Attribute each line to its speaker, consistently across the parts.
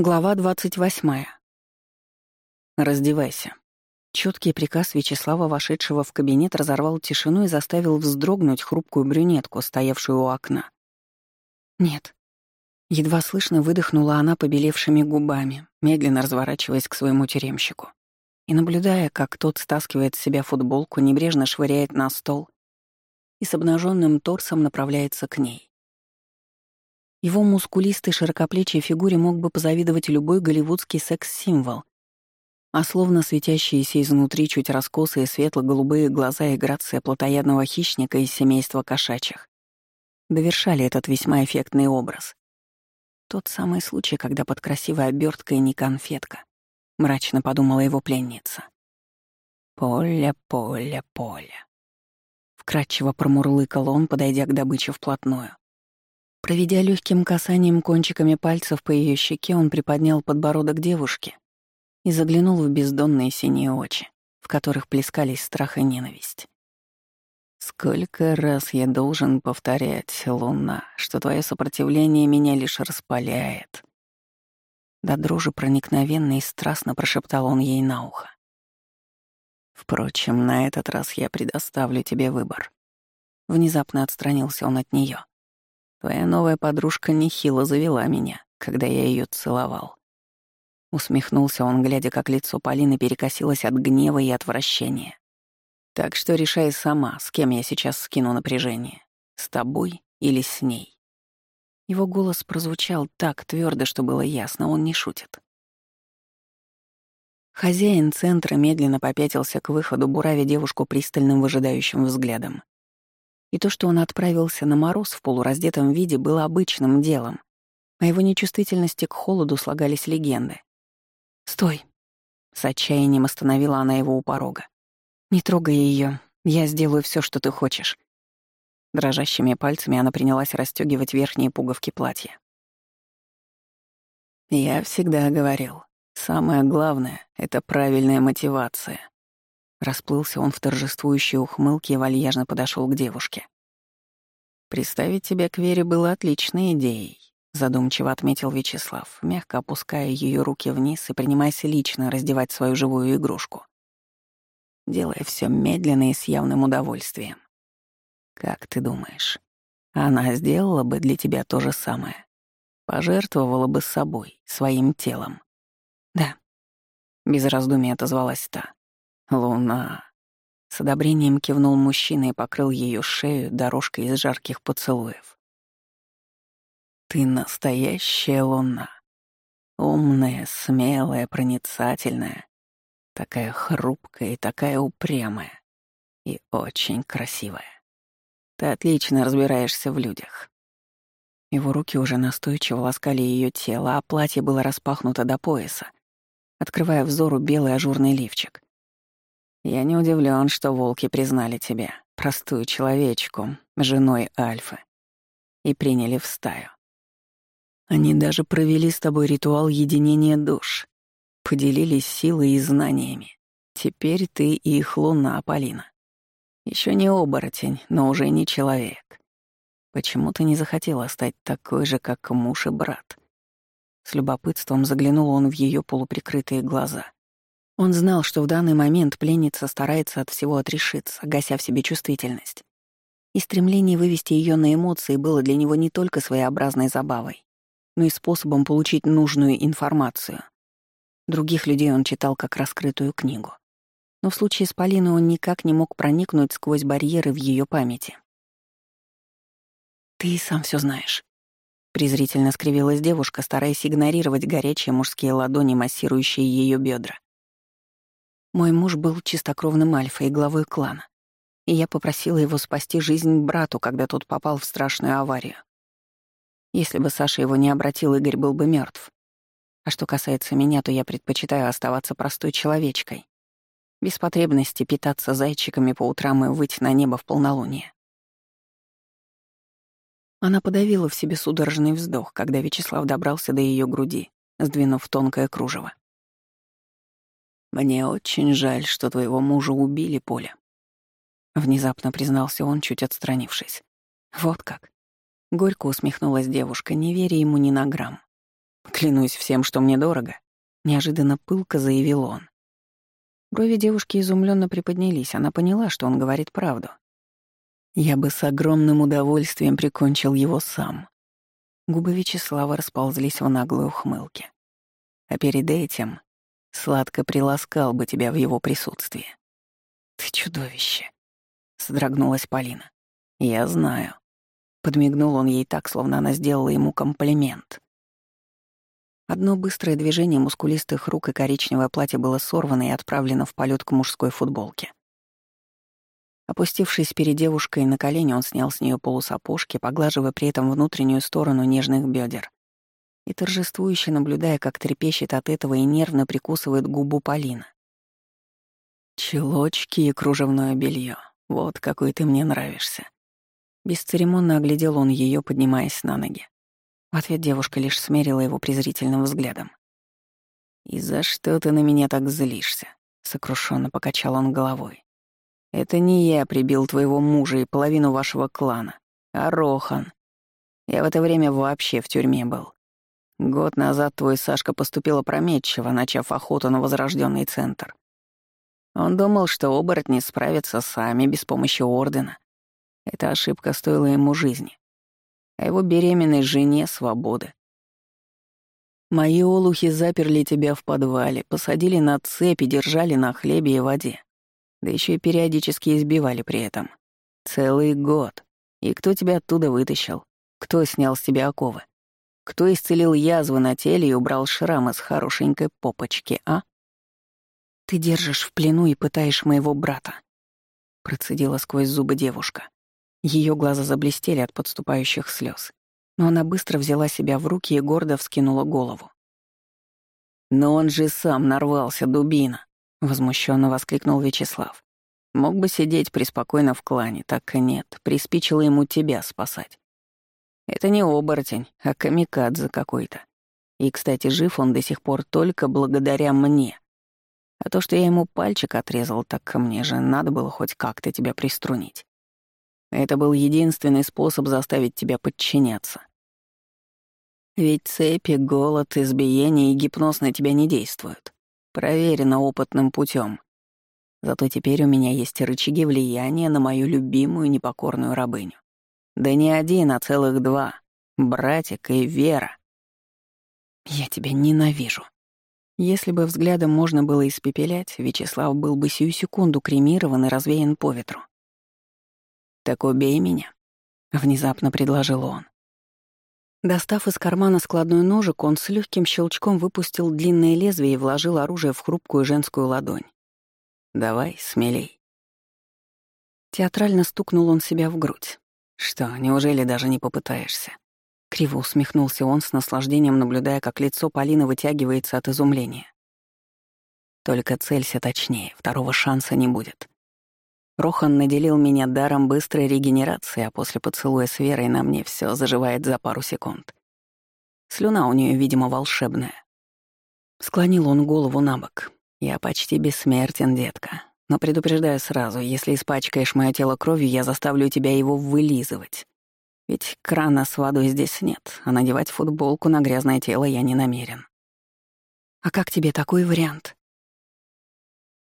Speaker 1: Глава 28. «Раздевайся». Чёткий приказ Вячеслава, вошедшего в кабинет, разорвал тишину и заставил вздрогнуть хрупкую брюнетку, стоявшую у окна. «Нет». Едва слышно выдохнула она побелевшими губами, медленно разворачиваясь к своему тюремщику. И наблюдая, как тот стаскивает с себя футболку, небрежно швыряет на стол и с обнаженным торсом направляется к ней. Его мускулистой широкоплечей фигуре мог бы позавидовать любой голливудский секс-символ. А словно светящиеся изнутри чуть раскосые светло-голубые глаза и грация плотоядного хищника из семейства кошачьих довершали этот весьма эффектный образ. Тот самый случай, когда под красивой оберткой не конфетка, мрачно подумала его пленница. «Поля, поля, поля». Вкратчиво промурлыкал он, подойдя к добыче вплотную. Проведя легким касанием кончиками пальцев по ее щеке, он приподнял подбородок девушки и заглянул в бездонные синие очи, в которых плескались страх и ненависть. «Сколько раз я должен повторять, Луна, что твое сопротивление меня лишь распаляет?» До дрожи проникновенно и страстно прошептал он ей на ухо. «Впрочем, на этот раз я предоставлю тебе выбор». Внезапно отстранился он от нее. Твоя новая подружка нехило завела меня, когда я ее целовал. Усмехнулся он, глядя, как лицо Полины перекосилось от гнева и отвращения. Так что решай сама, с кем я сейчас скину напряжение. С тобой или с ней. Его голос прозвучал так твердо, что было ясно, он не шутит. Хозяин центра медленно попятился к выходу, буравя девушку пристальным выжидающим взглядом. И то, что он отправился на мороз в полураздетом виде, было обычным делом. О его нечувствительности к холоду слагались легенды. «Стой!» — с отчаянием остановила она его у порога. «Не трогай ее, я сделаю все, что ты хочешь». Дрожащими пальцами она принялась расстегивать верхние пуговки платья. «Я всегда говорил, самое главное — это правильная мотивация», Расплылся он в торжествующей ухмылке и вальяжно подошел к девушке. «Представить тебя к Вере было отличной идеей», — задумчиво отметил Вячеслав, мягко опуская ее руки вниз и принимаясь лично раздевать свою живую игрушку, делая все медленно и с явным удовольствием. «Как ты думаешь, она сделала бы для тебя то же самое? Пожертвовала бы собой, своим телом?» «Да», — без раздумий отозвалась та. «Луна!» С одобрением кивнул мужчина и покрыл ее шею дорожкой из жарких поцелуев. «Ты настоящая луна. Умная, смелая, проницательная. Такая хрупкая и такая упрямая. И очень красивая. Ты отлично разбираешься в людях». Его руки уже настойчиво ласкали ее тело, а платье было распахнуто до пояса, открывая взору белый ажурный лифчик. Я не удивлен, что волки признали тебя, простую человечку, женой Альфы, и приняли в стаю. Они даже провели с тобой ритуал единения душ, поделились силой и знаниями. Теперь ты и их луна, Полина. Еще не оборотень, но уже не человек. Почему ты не захотела стать такой же, как муж и брат? С любопытством заглянул он в ее полуприкрытые глаза — он знал, что в данный момент пленница старается от всего отрешиться, гася в себе чувствительность. И стремление вывести ее на эмоции было для него не только своеобразной забавой, но и способом получить нужную информацию. Других людей он читал как раскрытую книгу. Но в случае с Полиной он никак не мог проникнуть сквозь барьеры в ее памяти. «Ты сам все знаешь», — презрительно скривилась девушка, стараясь игнорировать горячие мужские ладони, массирующие ее бедра. Мой муж был чистокровным альфа и главой клана, и я попросила его спасти жизнь брату, когда тот попал в страшную аварию. Если бы Саша его не обратил, Игорь был бы мертв. А что касается меня, то я предпочитаю оставаться простой человечкой, без потребности питаться зайчиками по утрам и выйти на небо в полнолуние. Она подавила в себе судорожный вздох, когда Вячеслав добрался до ее груди, сдвинув тонкое кружево. «Мне очень жаль, что твоего мужа убили, Поля», — внезапно признался он, чуть отстранившись. «Вот как». Горько усмехнулась девушка, не веря ему ни на грамм. «К Клянусь всем, что мне дорого. Неожиданно пылко заявил он. Брови девушки изумленно приподнялись. Она поняла, что он говорит правду. Я бы с огромным удовольствием прикончил его сам. Губы Вячеслава расползлись в наглой ухмылке. А перед этим сладко приласкал бы тебя в его присутствии. «Ты чудовище!» — содрогнулась Полина. «Я знаю». Подмигнул он ей так, словно она сделала ему комплимент. Одно быстрое движение мускулистых рук и коричневое платье было сорвано и отправлено в полет к мужской футболке. Опустившись перед девушкой на колени, он снял с нее полусапожки, поглаживая при этом внутреннюю сторону нежных бедер и торжествующе наблюдая, как трепещет от этого и нервно прикусывает губу Полина. «Челочки и кружевное белье. Вот какой ты мне нравишься». Бесцеремонно оглядел он ее, поднимаясь на ноги. В ответ девушка лишь смерила его презрительным взглядом. «И за что ты на меня так злишься?» — сокрушенно покачал он головой. Это не я прибил твоего мужа и половину вашего клана, а Рохан. Я в это время вообще в тюрьме был. Год назад твой Сашка поступил опрометчиво, начав охоту на возрожденный центр. Он думал, что оборотни справятся сами, без помощи Ордена. Эта ошибка стоила ему жизни. А его беременной жене — свободы. Мои олухи заперли тебя в подвале, посадили на цепи, держали на хлебе и воде. Да еще и периодически избивали при этом. Целый год. И кто тебя оттуда вытащил? Кто снял с тебя оковы? Кто исцелил язвы на теле и убрал шрамы с хорошенькой попочки, а? Ты держишь в плену и пытаешь моего брата. Процедила сквозь зубы девушка. Ее глаза заблестели от подступающих слез, но она быстро взяла себя в руки и гордо вскинула голову. Но он же сам нарвался, дубина. Возмущенно воскликнул Вячеслав. Мог бы сидеть преспокойно в клане, так и нет. Приспичило ему тебя спасать. Это не оборотень, а камикадзе какой-то. И, кстати, жив он до сих пор только благодаря мне. А то, что я ему пальчик отрезал, так мне же надо было хоть как-то тебя приструнить. Это был единственный способ заставить тебя подчиняться. Ведь цепи, голод, избиение и гипноз на тебя не действуют. Проверено опытным путем. Зато теперь у меня есть рычаги влияния на мою любимую непокорную рабыню. Да не один, а целых два. Братик и Вера. Я тебя ненавижу. Если бы взглядом можно было испепелять, Вячеслав был бы сию секунду кремирован и развеян по ветру. «Так убей меня», — внезапно предложил он. Достав из кармана складной ножик, он с легким щелчком выпустил длинное лезвие и вложил оружие в хрупкую женскую ладонь. «Давай, смелей». Театрально стукнул он себя в грудь. «Что, неужели даже не попытаешься?» Криво усмехнулся он с наслаждением, наблюдая, как лицо Полины вытягивается от изумления. «Только целься точнее, второго шанса не будет. Рохан наделил меня даром быстрой регенерации, а после поцелуя с Верой на мне все заживает за пару секунд. Слюна у нее, видимо, волшебная. Склонил он голову на бок. «Я почти бессмертен, детка. Но предупреждаю сразу, если испачкаешь мое тело кровью, я заставлю тебя его вылизывать. Ведь крана с водой здесь нет, а надевать футболку на грязное тело я не намерен». «А как тебе такой вариант?»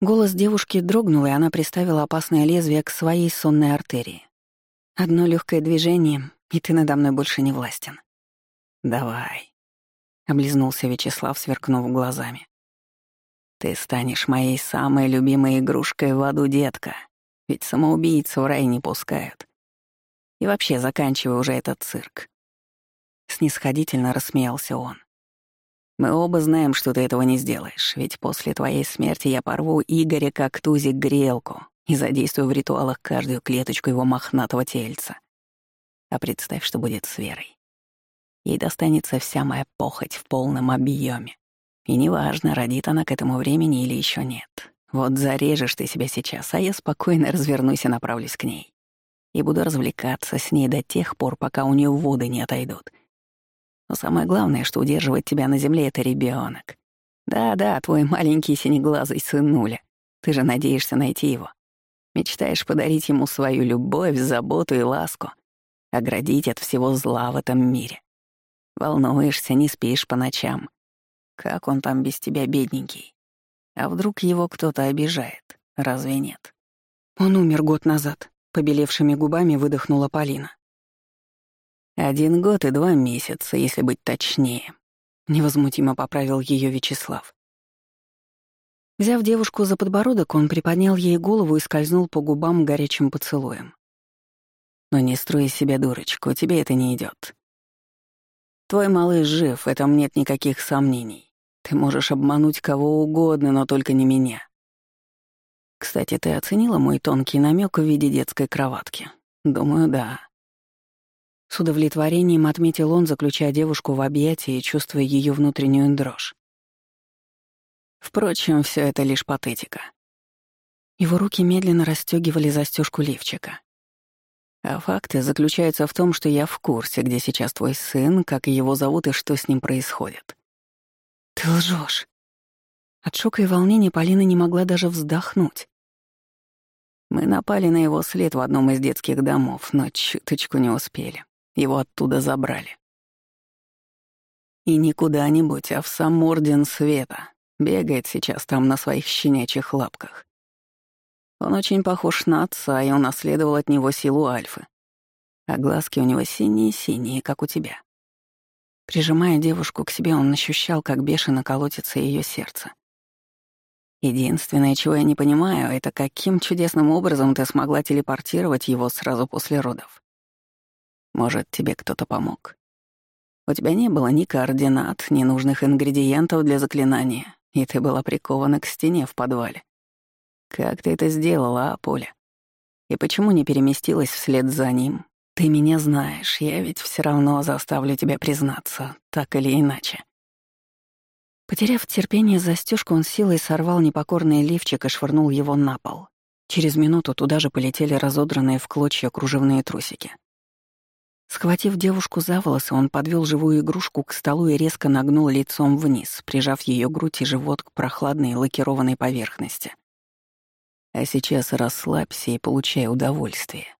Speaker 1: Голос девушки дрогнул, и она приставила опасное лезвие к своей сонной артерии. «Одно легкое движение, и ты надо мной больше не властен». «Давай», — облизнулся Вячеслав, сверкнув глазами. «Ты станешь моей самой любимой игрушкой в аду, детка, ведь самоубийцу в рай не пускают. И вообще заканчивай уже этот цирк». Снисходительно рассмеялся он. Мы оба знаем, что ты этого не сделаешь, ведь после твоей смерти я порву Игоря как тузик грелку и задействую в ритуалах каждую клеточку его мохнатого тельца. А представь, что будет с Верой. Ей достанется вся моя похоть в полном объеме. И неважно, родит она к этому времени или еще нет. Вот зарежешь ты себя сейчас, а я спокойно развернусь и направлюсь к ней. И буду развлекаться с ней до тех пор, пока у нее воды не отойдут — но самое главное, что удерживает тебя на земле, — это ребенок. Да-да, твой маленький синеглазый сынуля. Ты же надеешься найти его. Мечтаешь подарить ему свою любовь, заботу и ласку, оградить от всего зла в этом мире. Волнуешься, не спишь по ночам. Как он там без тебя, бедненький? А вдруг его кто-то обижает? Разве нет?
Speaker 2: Он умер год назад, побелевшими губами выдохнула Полина.
Speaker 1: Один год и два месяца, если быть точнее. Невозмутимо поправил ее Вячеслав.
Speaker 2: Взяв девушку за подбородок, он приподнял ей голову и скользнул по губам горячим поцелуем.
Speaker 1: «Но не строй из себя дурочку, тебе это не идет. Твой малыш жив, в этом нет никаких сомнений. Ты можешь обмануть кого угодно, но только не меня. Кстати, ты оценила мой тонкий намек в виде детской кроватки? Думаю, да.
Speaker 2: С удовлетворением отметил он, заключая девушку в объятия и чувствуя ее внутреннюю дрожь.
Speaker 1: Впрочем, все это лишь патетика.
Speaker 2: Его руки медленно расстегивали застежку лифчика.
Speaker 1: А факты заключаются в том, что я в курсе, где сейчас твой сын, как его зовут и что с ним происходит.
Speaker 2: Ты лжешь. От шока и волнения Полина не могла даже вздохнуть.
Speaker 1: Мы напали на его след в одном из детских домов, но чуточку не успели. Его оттуда забрали. И не куда-нибудь, а в сам Орден Света. Бегает сейчас там на своих щенячьих лапках. Он очень похож на отца и унаследовал от него силу Альфы. А глазки у него синие-синие, как у тебя.
Speaker 2: Прижимая девушку к себе, он ощущал, как бешено колотится ее сердце.
Speaker 1: Единственное, чего я не понимаю, это каким чудесным образом ты смогла телепортировать его сразу после родов. Может, тебе кто-то помог? У тебя не было ни координат, ни нужных ингредиентов для заклинания, и ты была прикована к стене в подвале. Как ты это сделала, а? И почему не переместилась вслед за ним? Ты меня знаешь, я ведь все равно заставлю тебя признаться, так или иначе.
Speaker 2: Потеряв терпение застежку, он силой сорвал непокорный лифчик и швырнул его на пол. Через минуту туда же полетели разодранные в клочья кружевные трусики. Схватив девушку за волосы, он подвел живую игрушку к столу и резко нагнул лицом вниз, прижав ее грудь и живот к прохладной лакированной поверхности.
Speaker 1: А сейчас расслабься и получай удовольствие.